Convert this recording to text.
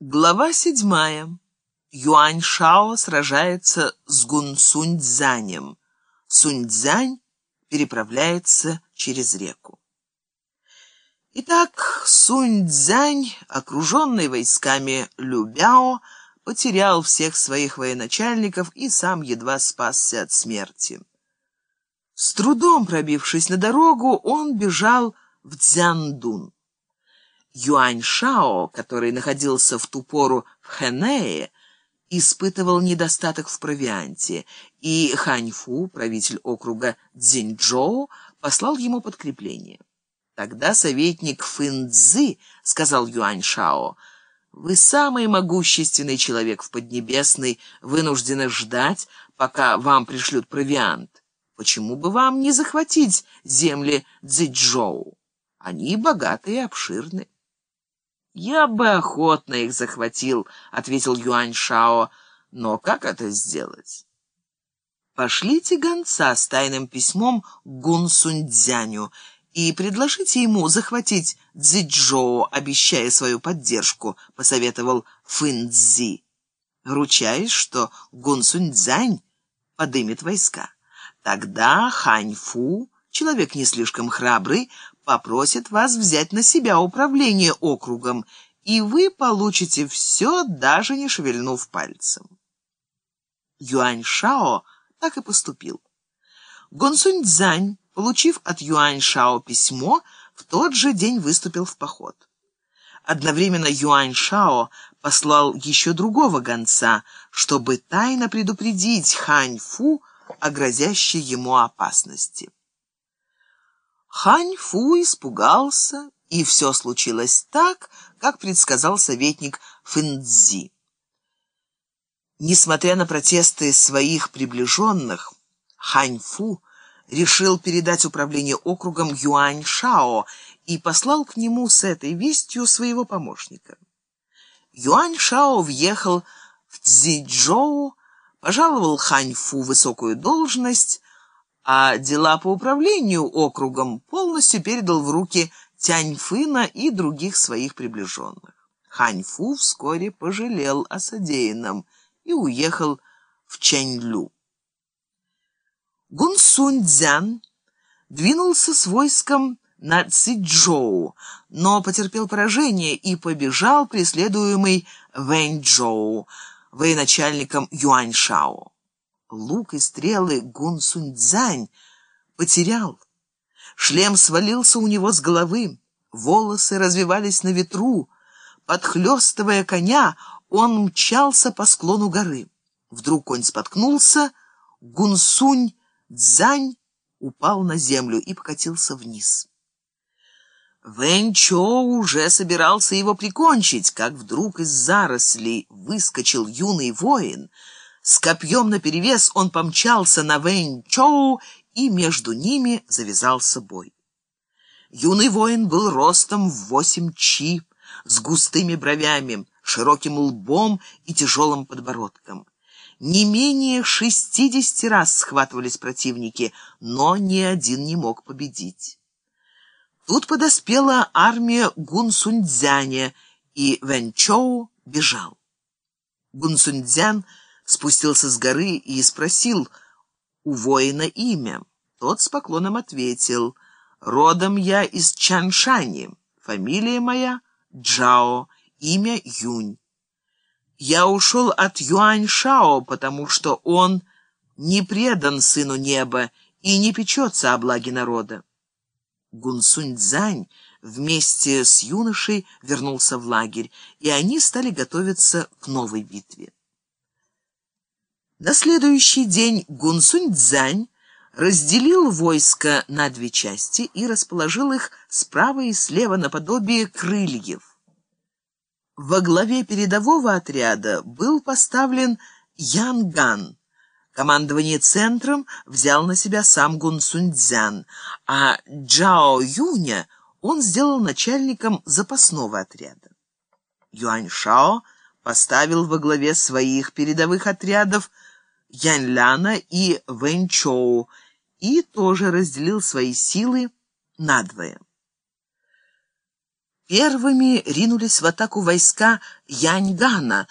Глава седьмая. Юань Шао сражается с Гун Сунь-Дзанем. Сунь-Дзянь переправляется через реку. Итак, Сунь-Дзянь, окруженный войсками Любяо, потерял всех своих военачальников и сам едва спасся от смерти. С трудом пробившись на дорогу, он бежал в Цзяндун. Юань Шао, который находился в ту пору в Хэнее, испытывал недостаток в провианте, и Ханьфу, правитель округа Цзиньчжоу, послал ему подкрепление. Тогда советник Фын Цзы сказал Юань Шао, «Вы самый могущественный человек в Поднебесной, вынуждены ждать, пока вам пришлют провиант. Почему бы вам не захватить земли Цзиньчжоу? Они богаты и обширны». «Я бы охотно их захватил», — ответил Юань Шао. «Но как это сделать?» «Пошлите гонца с тайным письмом Гун Суньцзяню и предложите ему захватить Цзичжоу, обещая свою поддержку», — посоветовал Фын Цзи. «Ручаюсь, что Гун Суньцзянь подымет войска. Тогда Хань Фу, человек не слишком храбрый, попросит вас взять на себя управление округом, и вы получите все, даже не шевельнув пальцем. Юань Шао так и поступил. Гонсунь Цзань, получив от Юань Шао письмо, в тот же день выступил в поход. Одновременно Юань Шао послал еще другого гонца, чтобы тайно предупредить Хань Фу о грозящей ему опасности. Хань Фу испугался, и все случилось так, как предсказал советник Фэнцзи. Несмотря на протесты своих приближенных, Хань Фу решил передать управление округом Юань Шао и послал к нему с этой вестью своего помощника. Юань Шао въехал в Цзичжоу, пожаловал Хань Фу высокую должность, а дела по управлению округом полностью передал в руки Тяньфына и других своих приближенных. Ханьфу вскоре пожалел о содеянном и уехал в Чэньлю. Гунсунь Цзян двинулся с войском на Цзичжоу, но потерпел поражение и побежал преследуемый Вэньчжоу, военачальником Юаньшао лук и стрелы Гун Суньцзань потерял. Шлем свалился у него с головы, волосы развивались на ветру. Подхлёстывая коня, он мчался по склону горы. Вдруг конь споткнулся, Гунсунь Цзань упал на землю и покатился вниз. Вэньчо уже собирался его прикончить, как вдруг из зарослей выскочил юный воин — с копьем наперевес он помчался на Вэнь-Чоу, и между ними завязался бой. Юный воин был ростом в восемь чи, с густыми бровями, широким лбом и тяжелым подбородком. Не менее шестидесяти раз схватывались противники, но ни один не мог победить. Тут подоспела армия Гунсунцзяня, и Вэньчоу бежал. Гунсунцзян — спустился с горы и спросил у воина имя. Тот с поклоном ответил, «Родом я из Чаншани, фамилия моя Джао, имя Юнь. Я ушел от Юань Шао, потому что он не предан сыну неба и не печется о благе народа». Гунсунь Цзань вместе с юношей вернулся в лагерь, и они стали готовиться к новой битве. На следующий день Гунсунь-Дзань разделил войско на две части и расположил их справа и слева наподобие крыльев. Во главе передового отряда был поставлен Янган. Командование центром взял на себя сам Гунсунь-Дзян, а Джао Юня он сделал начальником запасного отряда. Юань Шао поставил во главе своих передовых отрядов Яньляна и Вэньчоу и тоже разделил свои силы надвое. Первыми ринулись в атаку войска Яньгана,